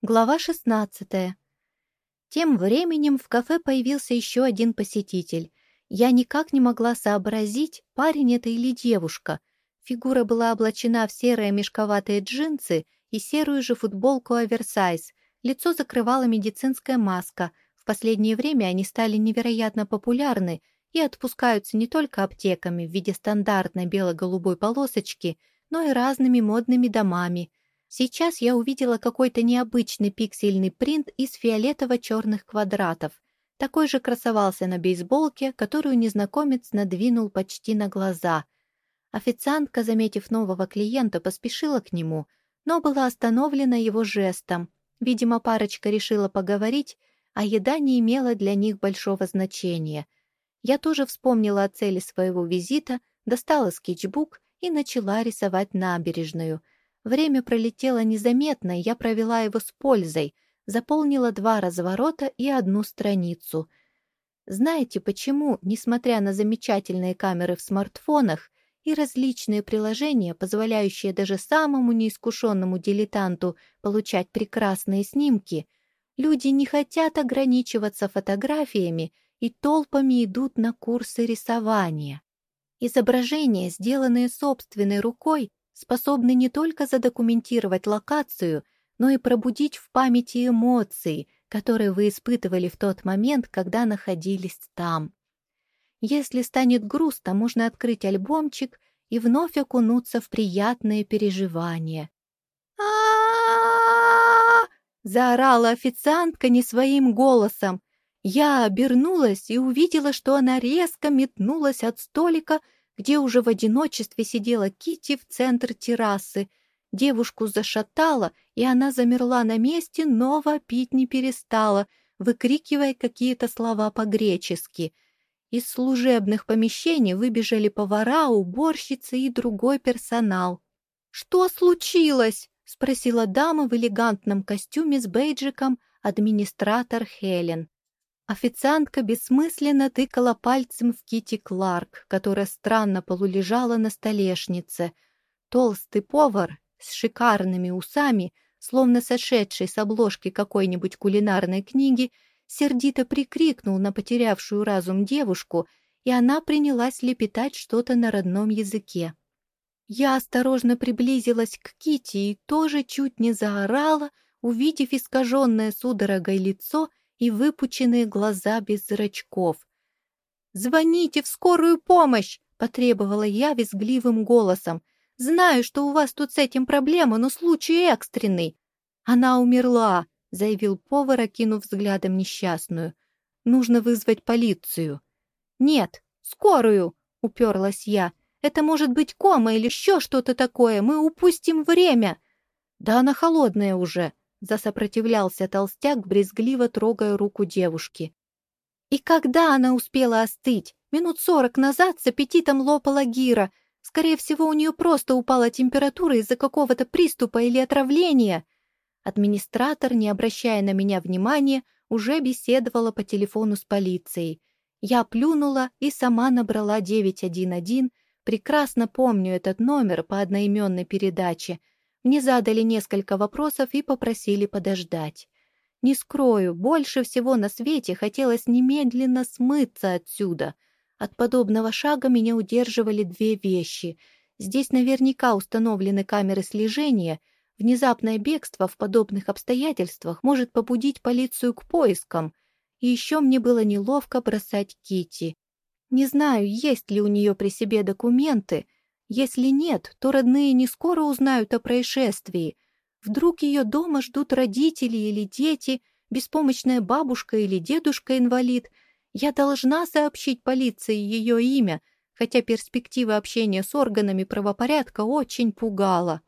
Глава 16. Тем временем в кафе появился еще один посетитель. Я никак не могла сообразить, парень это или девушка. Фигура была облачена в серые мешковатые джинсы и серую же футболку оверсайз. Лицо закрывала медицинская маска. В последнее время они стали невероятно популярны и отпускаются не только аптеками в виде стандартной бело-голубой полосочки, но и разными модными домами – Сейчас я увидела какой-то необычный пиксельный принт из фиолетово-черных квадратов. Такой же красовался на бейсболке, которую незнакомец надвинул почти на глаза. Официантка, заметив нового клиента, поспешила к нему, но была остановлена его жестом. Видимо, парочка решила поговорить, а еда не имела для них большого значения. Я тоже вспомнила о цели своего визита, достала скетчбук и начала рисовать набережную — Время пролетело незаметно, и я провела его с пользой, заполнила два разворота и одну страницу. Знаете, почему, несмотря на замечательные камеры в смартфонах и различные приложения, позволяющие даже самому неискушенному дилетанту получать прекрасные снимки, люди не хотят ограничиваться фотографиями и толпами идут на курсы рисования? Изображения, сделанные собственной рукой, способны не только задокументировать локацию, но и пробудить в памяти эмоции, которые вы испытывали в тот момент, когда находились там. Если станет грустно, можно открыть альбомчик и вновь окунуться в приятные переживания. а заорала официантка не своим голосом. Я обернулась и увидела, что она резко метнулась от столика, где уже в одиночестве сидела Кити в центр террасы. Девушку зашатала, и она замерла на месте, но вопить не перестала, выкрикивая какие-то слова по-гречески. Из служебных помещений выбежали повара, уборщицы и другой персонал. «Что случилось?» — спросила дама в элегантном костюме с бейджиком администратор Хелен. Официантка бессмысленно тыкала пальцем в Кити Кларк, которая странно полулежала на столешнице. Толстый повар с шикарными усами, словно сошедший с обложки какой-нибудь кулинарной книги, сердито прикрикнул на потерявшую разум девушку, и она принялась лепетать что-то на родном языке. Я осторожно приблизилась к Кити и тоже чуть не заорала, увидев искаженное судорогой лицо и выпученные глаза без зрачков. «Звоните в скорую помощь!» — потребовала я визгливым голосом. «Знаю, что у вас тут с этим проблема, но случай экстренный». «Она умерла», — заявил повар, окинув взглядом несчастную. «Нужно вызвать полицию». «Нет, скорую», — уперлась я. «Это может быть кома или еще что-то такое. Мы упустим время». «Да она холодная уже», Засопротивлялся толстяк, брезгливо трогая руку девушки. И когда она успела остыть? Минут сорок назад с аппетитом лопала гира. Скорее всего, у нее просто упала температура из-за какого-то приступа или отравления. Администратор, не обращая на меня внимания, уже беседовала по телефону с полицией. Я плюнула и сама набрала 911, прекрасно помню этот номер по одноименной передаче — мне задали несколько вопросов и попросили подождать. Не скрою, больше всего на свете хотелось немедленно смыться отсюда. От подобного шага меня удерживали две вещи. Здесь наверняка установлены камеры слежения. Внезапное бегство в подобных обстоятельствах может побудить полицию к поискам. И еще мне было неловко бросать Кити. Не знаю, есть ли у нее при себе документы, если нет, то родные не скоро узнают о происшествии. Вдруг ее дома ждут родители или дети, беспомощная бабушка или дедушка-инвалид. Я должна сообщить полиции ее имя, хотя перспектива общения с органами правопорядка очень пугала.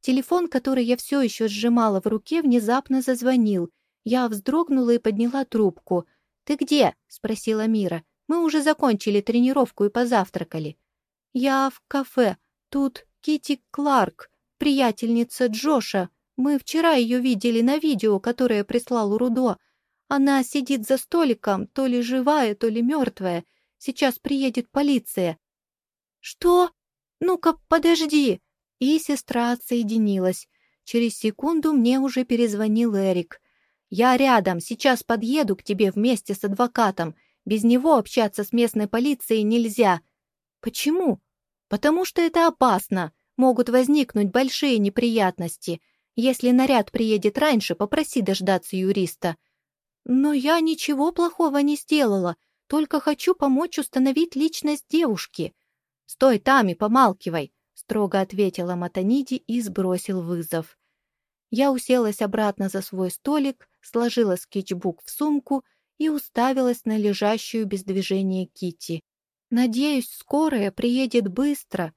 Телефон, который я все еще сжимала в руке, внезапно зазвонил. Я вздрогнула и подняла трубку. «Ты где?» — спросила Мира. «Мы уже закончили тренировку и позавтракали». «Я в кафе. Тут Кити Кларк, приятельница Джоша. Мы вчера ее видели на видео, которое прислал Рудо. Она сидит за столиком, то ли живая, то ли мертвая. Сейчас приедет полиция». «Что? Ну-ка, подожди!» И сестра отсоединилась. Через секунду мне уже перезвонил Эрик. «Я рядом, сейчас подъеду к тебе вместе с адвокатом. Без него общаться с местной полицией нельзя». «Почему?» «Потому что это опасно. Могут возникнуть большие неприятности. Если наряд приедет раньше, попроси дождаться юриста». «Но я ничего плохого не сделала, только хочу помочь установить личность девушки». «Стой там и помалкивай», — строго ответила Матаниди и сбросил вызов. Я уселась обратно за свой столик, сложила скетчбук в сумку и уставилась на лежащую без движения Кити. Надеюсь, скорая приедет быстро.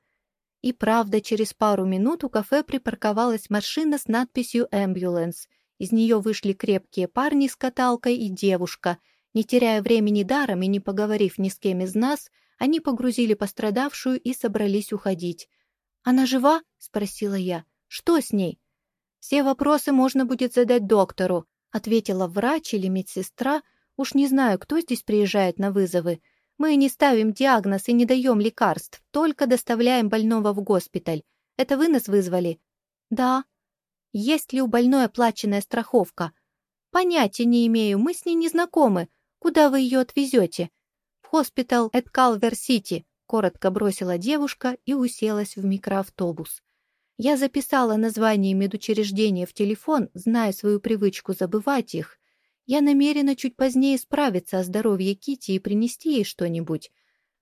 И правда, через пару минут у кафе припарковалась машина с надписью «Ambulance», из нее вышли крепкие парни с каталкой и девушка. Не теряя времени даром и не поговорив ни с кем из нас, они погрузили пострадавшую и собрались уходить. «Она жива?» — спросила я. «Что с ней?» «Все вопросы можно будет задать доктору», — ответила врач или медсестра. «Уж не знаю, кто здесь приезжает на вызовы. Мы не ставим диагноз и не даем лекарств, только доставляем больного в госпиталь. Это вы нас вызвали?» «Да», есть ли у больной оплаченная страховка? Понятия не имею, мы с ней не знакомы. Куда вы ее отвезете? В хоспитал at Calver-City, коротко бросила девушка и уселась в микроавтобус. Я записала название медучреждения в телефон, зная свою привычку забывать их. Я намерена чуть позднее справиться о здоровье Кити и принести ей что-нибудь.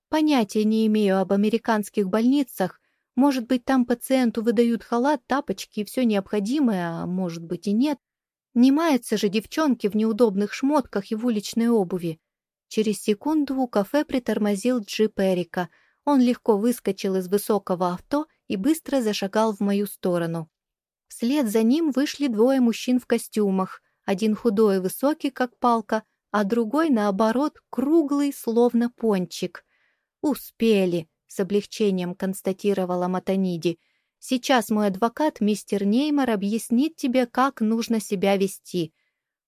Понятия не имею об американских больницах, может быть, там пациенту выдают халат, тапочки и все необходимое, а может быть и нет. Не маются же девчонки в неудобных шмотках и в уличной обуви. Через секунду у кафе притормозил джип Эрика. Он легко выскочил из высокого авто и быстро зашагал в мою сторону. Вслед за ним вышли двое мужчин в костюмах. Один худой и высокий, как палка, а другой, наоборот, круглый, словно пончик. Успели с облегчением констатировала Матаниди. «Сейчас мой адвокат, мистер Неймар, объяснит тебе, как нужно себя вести».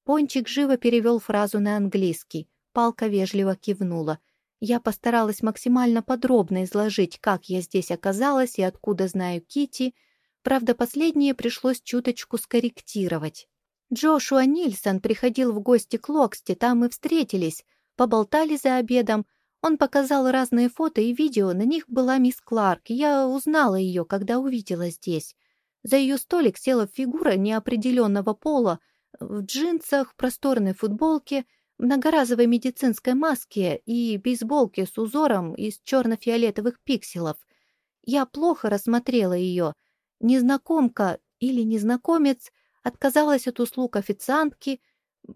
Пончик живо перевел фразу на английский. Палка вежливо кивнула. Я постаралась максимально подробно изложить, как я здесь оказалась и откуда знаю Кити. Правда, последнее пришлось чуточку скорректировать. Джошуа Нильсон приходил в гости к Локсти, там мы встретились, поболтали за обедом, он показал разные фото и видео, на них была мисс Кларк, я узнала ее, когда увидела здесь. За ее столик села фигура неопределенного пола, в джинсах, просторной футболке, многоразовой медицинской маске и бейсболке с узором из черно-фиолетовых пикселов. Я плохо рассмотрела ее. Незнакомка или незнакомец отказалась от услуг официантки,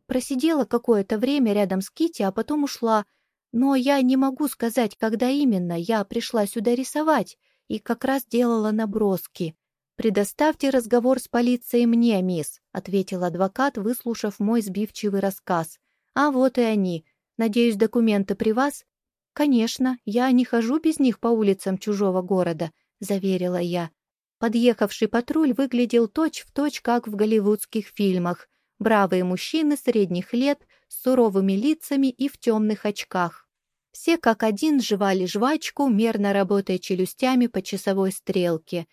просидела какое-то время рядом с Кити, а потом ушла — но я не могу сказать, когда именно я пришла сюда рисовать и как раз делала наброски. «Предоставьте разговор с полицией мне, мисс», — ответил адвокат, выслушав мой сбивчивый рассказ. «А вот и они. Надеюсь, документы при вас?» «Конечно, я не хожу без них по улицам чужого города», — заверила я. Подъехавший патруль выглядел точь-в-точь, точь, как в голливудских фильмах. Бравые мужчины средних лет, с суровыми лицами и в темных очках. Все как один жевали жвачку, мерно работая челюстями по часовой стрелке.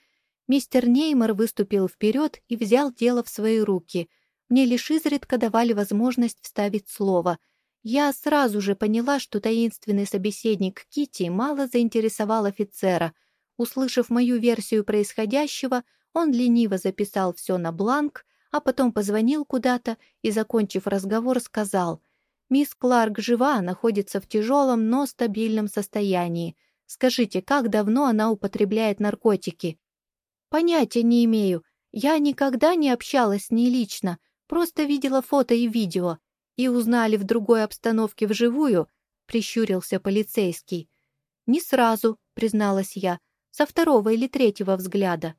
Мистер Неймор выступил вперед и взял дело в свои руки. Мне лишь изредка давали возможность вставить слово. Я сразу же поняла, что таинственный собеседник Кити мало заинтересовал офицера. Услышав мою версию происходящего, он лениво записал все на бланк, а потом позвонил куда-то и, закончив разговор, сказал — Мисс Кларк жива, находится в тяжелом, но стабильном состоянии. Скажите, как давно она употребляет наркотики? Понятия не имею. Я никогда не общалась с ней лично, просто видела фото и видео. И узнали в другой обстановке вживую, прищурился полицейский. Не сразу, призналась я, со второго или третьего взгляда.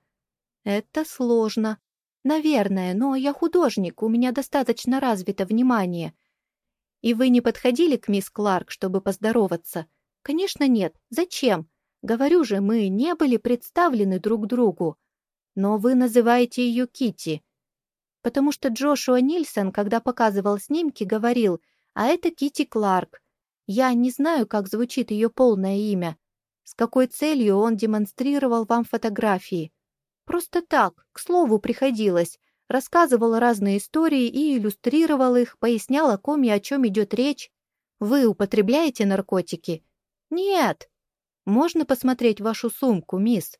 Это сложно. Наверное, но я художник, у меня достаточно развито внимание. «И вы не подходили к мисс Кларк, чтобы поздороваться?» «Конечно нет. Зачем? Говорю же, мы не были представлены друг другу. Но вы называете ее Кити, потому что Джошуа Нильсон, когда показывал снимки, говорил, а это Кити Кларк. Я не знаю, как звучит ее полное имя. С какой целью он демонстрировал вам фотографии? Просто так, к слову, приходилось. Рассказывала разные истории и иллюстрировал их, пояснял, о ком и о чем идет речь. Вы употребляете наркотики? Нет. Можно посмотреть вашу сумку, мисс?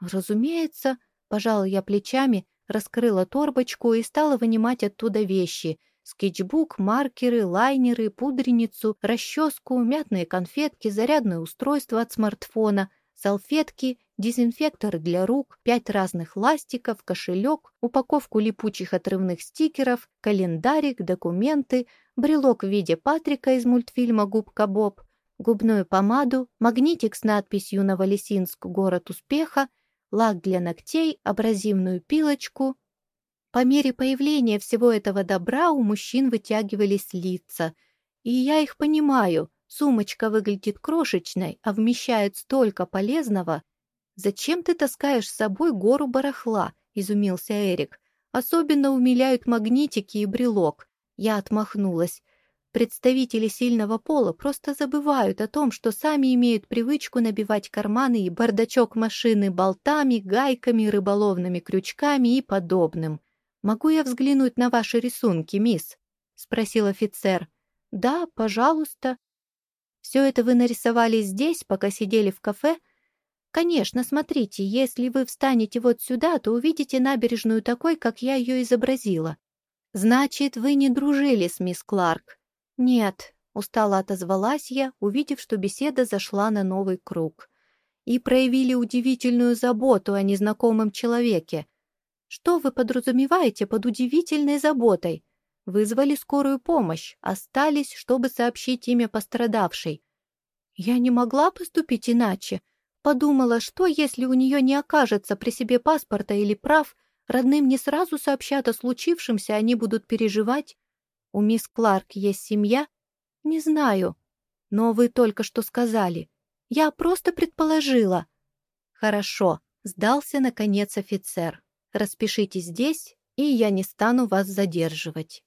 Разумеется, пожала я плечами, раскрыла торбочку и стала вынимать оттуда вещи — скетчбук, маркеры, лайнеры, пудреницу, расческу, мятные конфетки, зарядное устройство от смартфона, салфетки, дезинфектор для рук, пять разных ластиков, кошелек, упаковку липучих отрывных стикеров, календарик, документы, брелок в виде Патрика из мультфильма «Губка Боб», губную помаду, магнитик с надписью «Новолесинск. Город успеха», лак для ногтей, абразивную пилочку, по мере появления всего этого добра у мужчин вытягивались лица. И я их понимаю. Сумочка выглядит крошечной, а вмещает столько полезного. «Зачем ты таскаешь с собой гору барахла?» — изумился Эрик. «Особенно умиляют магнитики и брелок». Я отмахнулась. Представители сильного пола просто забывают о том, что сами имеют привычку набивать карманы и бардачок машины болтами, гайками, рыболовными крючками и подобным. «Могу я взглянуть на ваши рисунки, мисс?» — спросил офицер. «Да, пожалуйста». «Все это вы нарисовали здесь, пока сидели в кафе?» «Конечно, смотрите, если вы встанете вот сюда, то увидите набережную такой, как я ее изобразила». «Значит, вы не дружили с мисс Кларк?» «Нет», — устало отозвалась я, увидев, что беседа зашла на новый круг. «И проявили удивительную заботу о незнакомом человеке. Что вы подразумеваете под удивительной заботой? Вызвали скорую помощь, остались, чтобы сообщить имя пострадавшей. Я не могла поступить иначе. Подумала, что если у нее не окажется при себе паспорта или прав, родным не сразу сообщат о случившемся, они будут переживать. У мисс Кларк есть семья? Не знаю. Но вы только что сказали. Я просто предположила. Хорошо, сдался, наконец, офицер. Распишитесь здесь, и я не стану вас задерживать.